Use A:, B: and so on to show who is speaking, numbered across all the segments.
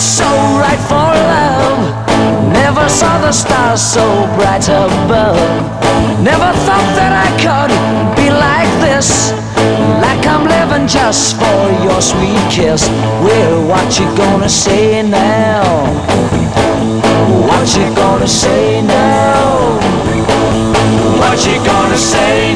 A: so right for love. Never saw the stars so bright above. Never thought that I could this. Like I'm living just for your sweet kiss. Well, what you gonna say now? What you gonna say now? What you gonna say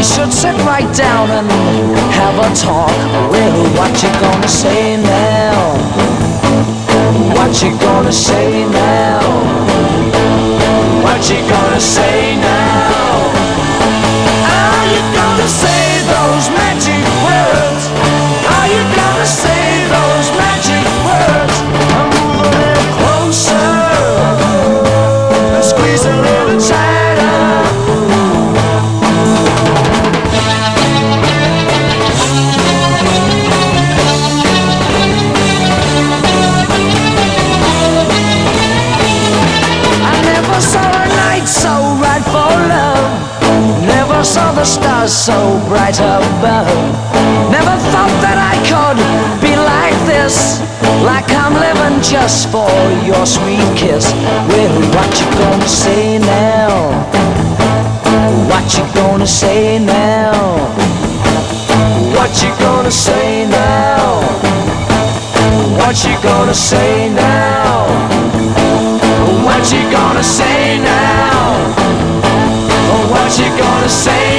A: We should sit right down and have a talk. Well, what you gonna say now? What you gonna say now? What you gonna say now? Never saw the stars so bright above. Never thought that I could be like this. Like I'm living just for your sweet kiss. Well, what you gonna say now? What you gonna say now? What you gonna say now? What you gonna say now? What you gonna say now? Say?